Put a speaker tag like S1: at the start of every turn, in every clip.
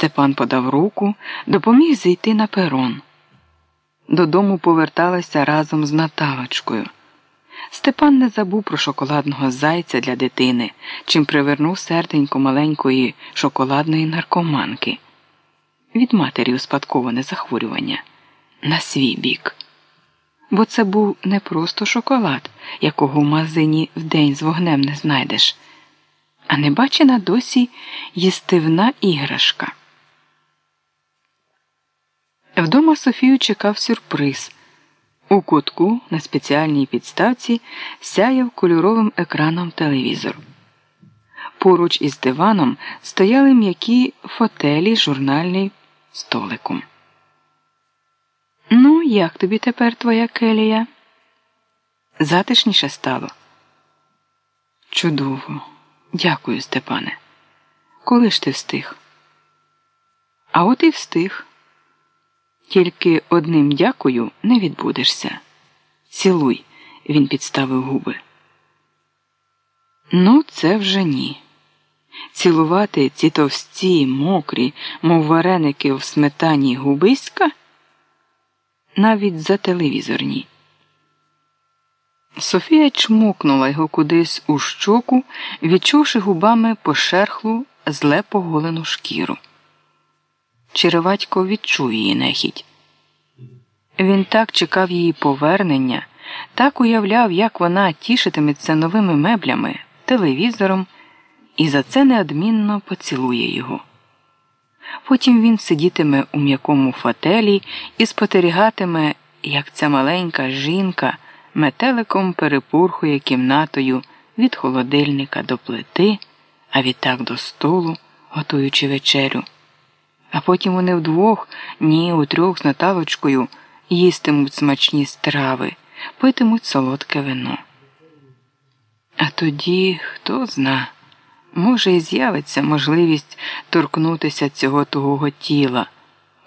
S1: Степан подав руку, допоміг зійти на перон. Додому поверталася разом з Наталочкою. Степан не забув про шоколадного зайця для дитини, чим привернув серденько маленької шоколадної наркоманки. Від матері успадковане захворювання на свій бік. Бо це був не просто шоколад, якого в магазині вдень з вогнем не знайдеш, а небачена досі їстивна іграшка. Вдома Софію чекав сюрприз. У кутку на спеціальній підставці сяяв кольоровим екраном телевізор. Поруч із диваном стояли м'які фотелі журнальний столиком. Ну, як тобі тепер твоя келія? Затишніше стало. Чудово. Дякую, Степане. Коли ж ти встиг? А от і встиг. Тільки одним дякую не відбудешся. Цілуй, він підставив губи. Ну, це вже ні. Цілувати ці товсті, мокрі, мов вареники в сметані губиська? Навіть за телевізорні. Софія чмокнула його кудись у щоку, відчувши губами пошерхлу, зле поголену шкіру. Череватько відчув її нехідь. Він так чекав її повернення, так уявляв, як вона тішитиметься новими меблями, телевізором, і за це неодмінно поцілує його. Потім він сидітиме у м'якому фателі і спостерігатиме, як ця маленька жінка метеликом перепурхує кімнатою від холодильника до плити, а відтак до столу, готуючи вечерю. А потім вони вдвох, ні, у трьох з Наталочкою, їстимуть смачні страви, питимуть солодке вино. А тоді, хто зна, може, і з'явиться можливість торкнутися цього тугого тіла,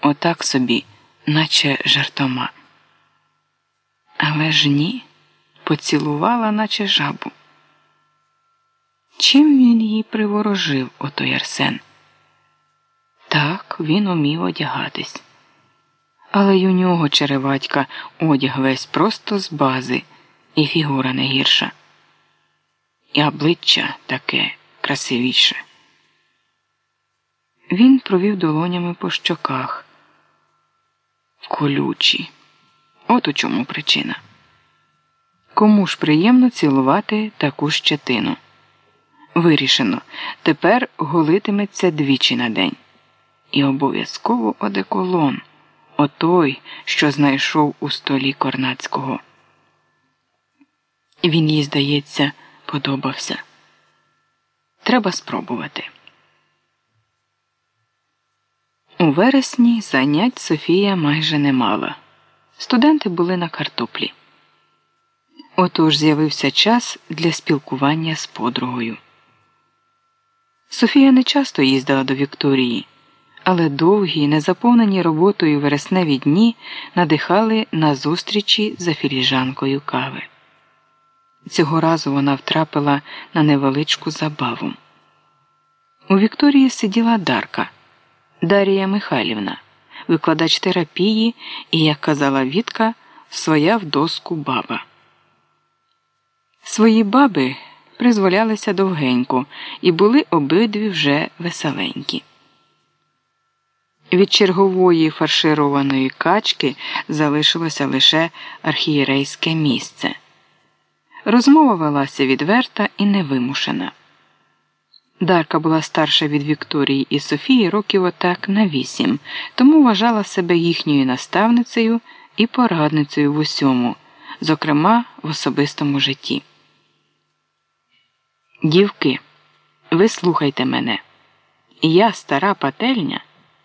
S1: отак собі, наче жартома. Але ж ні, поцілувала, наче жабу. Чим він її приворожив, отой Арсен? Він умів одягатись. Але й у нього череватька одяг весь просто з бази, і фігура не гірша. І обличчя таке красивіше. Він провів долонями по щоках. Колючі. От у чому причина. Кому ж приємно цілувати таку щетину? Вирішено, тепер голитиметься двічі на день. І обов'язково одеколон, отой, що знайшов у столі Корнацького. Він їй, здається, подобався. Треба спробувати. У вересні занять Софія майже не мала. Студенти були на картоплі. Отож з'явився час для спілкування з подругою. Софія не часто їздила до Вікторії, але довгі, незаповнені роботою вересневі дні надихали на зустрічі за філіжанкою кави. Цього разу вона втрапила на невеличку забаву. У Вікторії сиділа Дарка Дарія Михайлівна, викладач терапії і, як казала Вітка, своя в доску баба. Свої баби призволялися довгенько і були обидві вже веселенькі. Від чергової фаршированої качки залишилося лише архієрейське місце. Розмова велася відверта і невимушена. Дарка була старша від Вікторії і Софії років отак на вісім, тому вважала себе їхньою наставницею і порадницею в усьому, зокрема в особистому житті. Дівки, ви слухайте мене. Я стара пательня,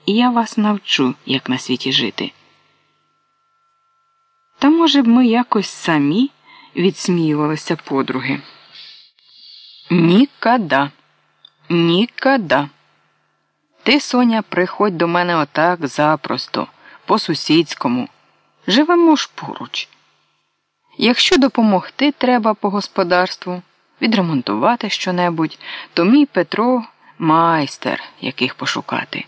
S1: і я вас навчу, як на світі жити. Та, може б, ми якось самі відсміювалися подруги. Нікада. Нікада. Ти, Соня, приходь до мене отак запросто, по сусідському. Живемо ж поруч. Якщо допомогти треба по господарству, відремонтувати щонебудь, то мій Петро майстер, яких пошукати.